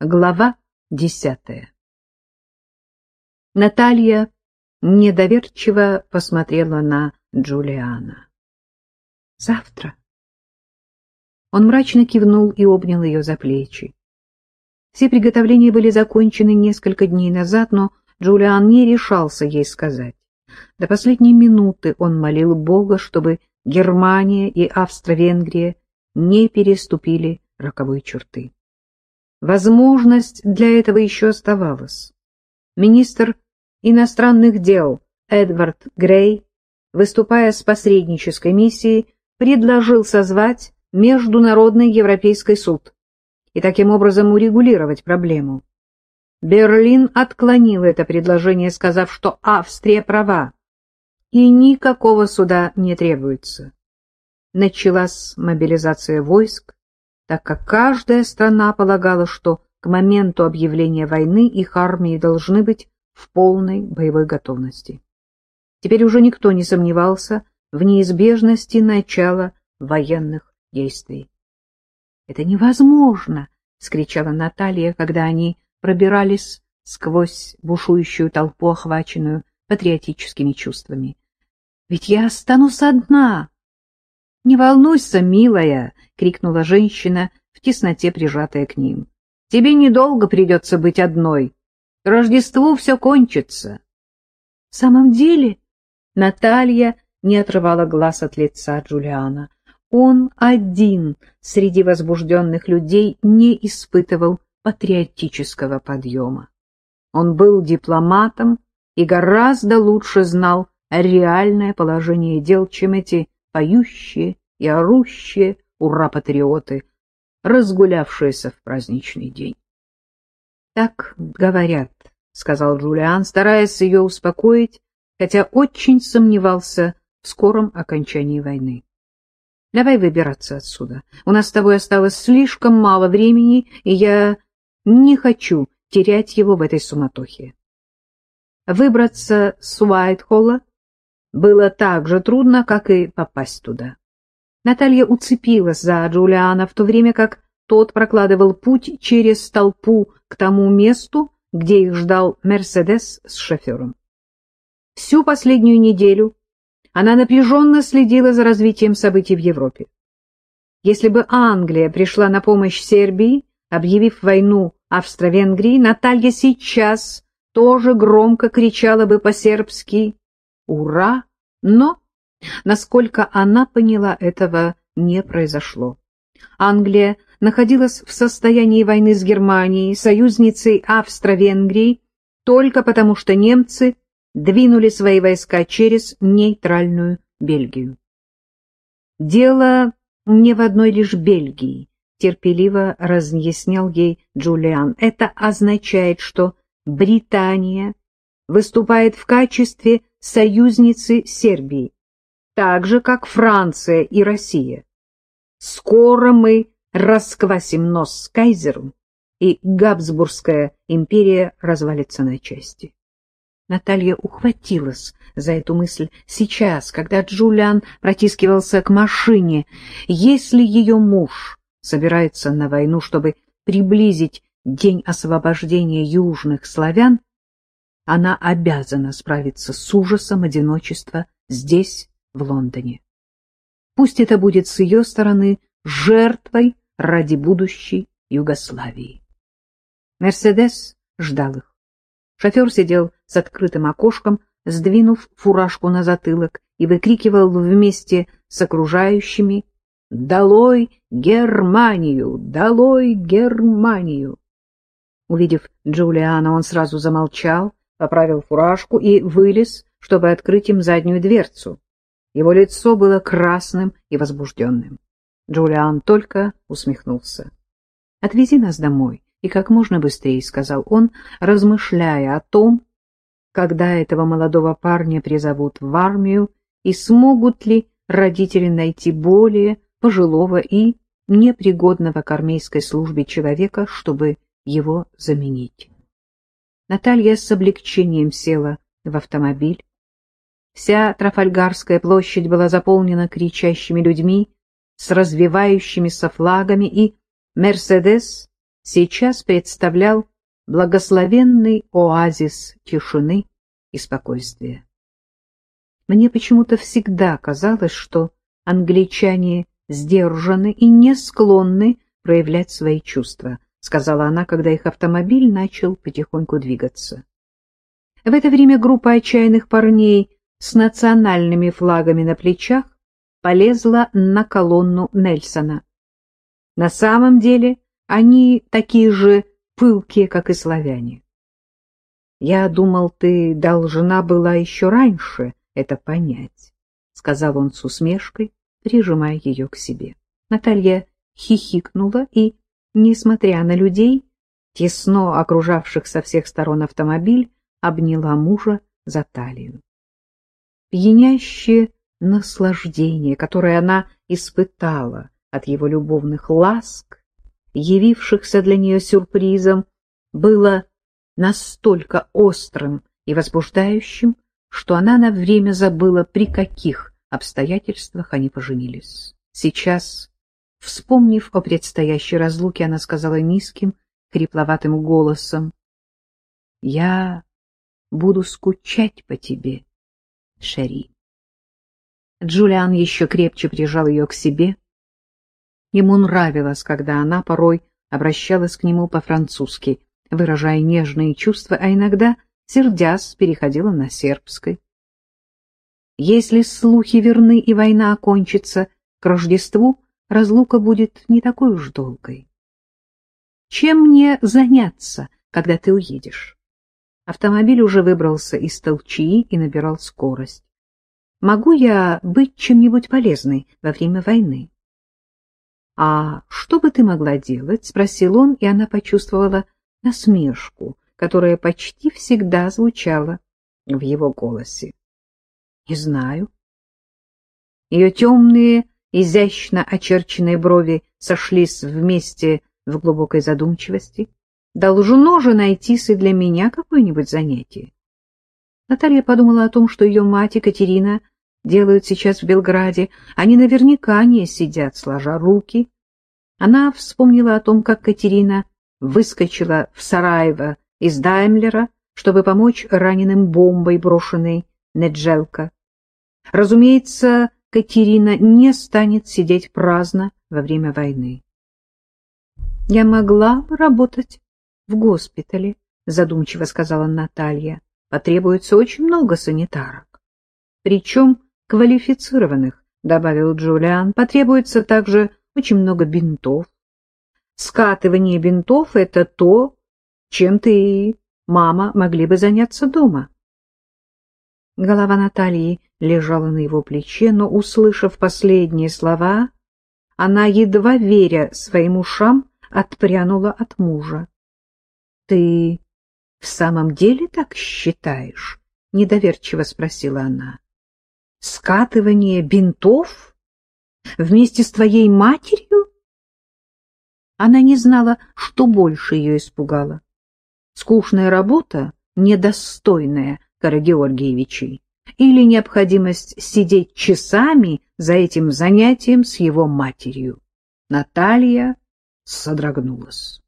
Глава десятая Наталья недоверчиво посмотрела на Джулиана. «Завтра?» Он мрачно кивнул и обнял ее за плечи. Все приготовления были закончены несколько дней назад, но Джулиан не решался ей сказать. До последней минуты он молил Бога, чтобы Германия и Австро-Венгрия не переступили роковой черты. Возможность для этого еще оставалась. Министр иностранных дел Эдвард Грей, выступая с посреднической миссией, предложил созвать Международный Европейский суд и таким образом урегулировать проблему. Берлин отклонил это предложение, сказав, что Австрия права, и никакого суда не требуется. Началась мобилизация войск, так как каждая страна полагала, что к моменту объявления войны их армии должны быть в полной боевой готовности. Теперь уже никто не сомневался в неизбежности начала военных действий. «Это невозможно!» — скричала Наталья, когда они пробирались сквозь бушующую толпу, охваченную патриотическими чувствами. «Ведь я останусь одна!» «Не волнуйся, милая!» — крикнула женщина, в тесноте прижатая к ним. «Тебе недолго придется быть одной. К Рождеству все кончится». «В самом деле?» Наталья не отрывала глаз от лица Джулиана. Он один среди возбужденных людей не испытывал патриотического подъема. Он был дипломатом и гораздо лучше знал реальное положение дел, чем эти поющие и орущие ура-патриоты, разгулявшиеся в праздничный день. — Так говорят, — сказал Джулиан, стараясь ее успокоить, хотя очень сомневался в скором окончании войны. — Давай выбираться отсюда. У нас с тобой осталось слишком мало времени, и я не хочу терять его в этой суматохе. Выбраться с Уайтхолла было так же трудно, как и попасть туда. Наталья уцепилась за Джулиана, в то время как тот прокладывал путь через толпу к тому месту, где их ждал Мерседес с шофером. Всю последнюю неделю она напряженно следила за развитием событий в Европе. Если бы Англия пришла на помощь Сербии, объявив войну Австро-Венгрии, Наталья сейчас тоже громко кричала бы по-сербски «Ура!», но Насколько она поняла, этого не произошло. Англия находилась в состоянии войны с Германией, союзницей Австро-Венгрии, только потому что немцы двинули свои войска через нейтральную Бельгию. Дело не в одной лишь Бельгии, терпеливо разъяснял ей Джулиан. Это означает, что Британия выступает в качестве союзницы Сербии, так же, как Франция и Россия. Скоро мы расквасим нос с кайзером, и Габсбургская империя развалится на части. Наталья ухватилась за эту мысль сейчас, когда Джулиан протискивался к машине. Если ее муж собирается на войну, чтобы приблизить день освобождения южных славян, она обязана справиться с ужасом одиночества здесь, в Лондоне. Пусть это будет с ее стороны жертвой ради будущей Югославии. Мерседес ждал их. Шофер сидел с открытым окошком, сдвинув фуражку на затылок и выкрикивал вместе с окружающими «Долой Германию! Долой Германию!» Увидев Джулиана, он сразу замолчал, поправил фуражку и вылез, чтобы открыть им заднюю дверцу. Его лицо было красным и возбужденным. Джулиан только усмехнулся. — Отвези нас домой, и как можно быстрее, — сказал он, размышляя о том, когда этого молодого парня призовут в армию, и смогут ли родители найти более пожилого и непригодного к армейской службе человека, чтобы его заменить. Наталья с облегчением села в автомобиль, Вся Трафальгарская площадь была заполнена кричащими людьми с развивающимися флагами, и «Мерседес» сейчас представлял благословенный оазис тишины и спокойствия. Мне почему-то всегда казалось, что англичане сдержаны и не склонны проявлять свои чувства, сказала она, когда их автомобиль начал потихоньку двигаться. В это время группа отчаянных парней с национальными флагами на плечах полезла на колонну Нельсона. На самом деле они такие же пылкие, как и славяне. Я думал, ты должна была еще раньше это понять, — сказал он с усмешкой, прижимая ее к себе. Наталья хихикнула и, несмотря на людей, тесно окружавших со всех сторон автомобиль, обняла мужа за талию. Пьянящее наслаждение, которое она испытала от его любовных ласк, явившихся для нее сюрпризом, было настолько острым и возбуждающим, что она на время забыла, при каких обстоятельствах они поженились. Сейчас, вспомнив о предстоящей разлуке, она сказала низким, хрипловатым голосом, «Я буду скучать по тебе, Шери». Джулиан еще крепче прижал ее к себе. Ему нравилось, когда она порой обращалась к нему по-французски, выражая нежные чувства, а иногда, сердясь, переходила на сербской. Если слухи верны и война окончится к Рождеству, разлука будет не такой уж долгой. Чем мне заняться, когда ты уедешь? Автомобиль уже выбрался из толчии и набирал скорость. Могу я быть чем-нибудь полезной во время войны? — А что бы ты могла делать? — спросил он, и она почувствовала насмешку, которая почти всегда звучала в его голосе. — Не знаю. Ее темные, изящно очерченные брови сошлись вместе в глубокой задумчивости. Должно же найтись и для меня какое-нибудь занятие. Наталья подумала о том, что ее мать Екатерина делают сейчас в Белграде. Они наверняка не сидят, сложа руки. Она вспомнила о том, как Катерина выскочила в Сараево из Даймлера, чтобы помочь раненым бомбой, брошенной Неджелка. Разумеется, Катерина не станет сидеть праздно во время войны. «Я могла бы работать в госпитале», — задумчиво сказала Наталья потребуется очень много санитарок. Причем квалифицированных, добавил Джулиан, потребуется также очень много бинтов. Скатывание бинтов — это то, чем ты и мама могли бы заняться дома. Голова Натальи лежала на его плече, но, услышав последние слова, она, едва веря своим ушам, отпрянула от мужа. — Ты — В самом деле так считаешь? — недоверчиво спросила она. — Скатывание бинтов? Вместе с твоей матерью? Она не знала, что больше ее испугало. Скучная работа, недостойная Кара Георгиевичей, или необходимость сидеть часами за этим занятием с его матерью. Наталья содрогнулась.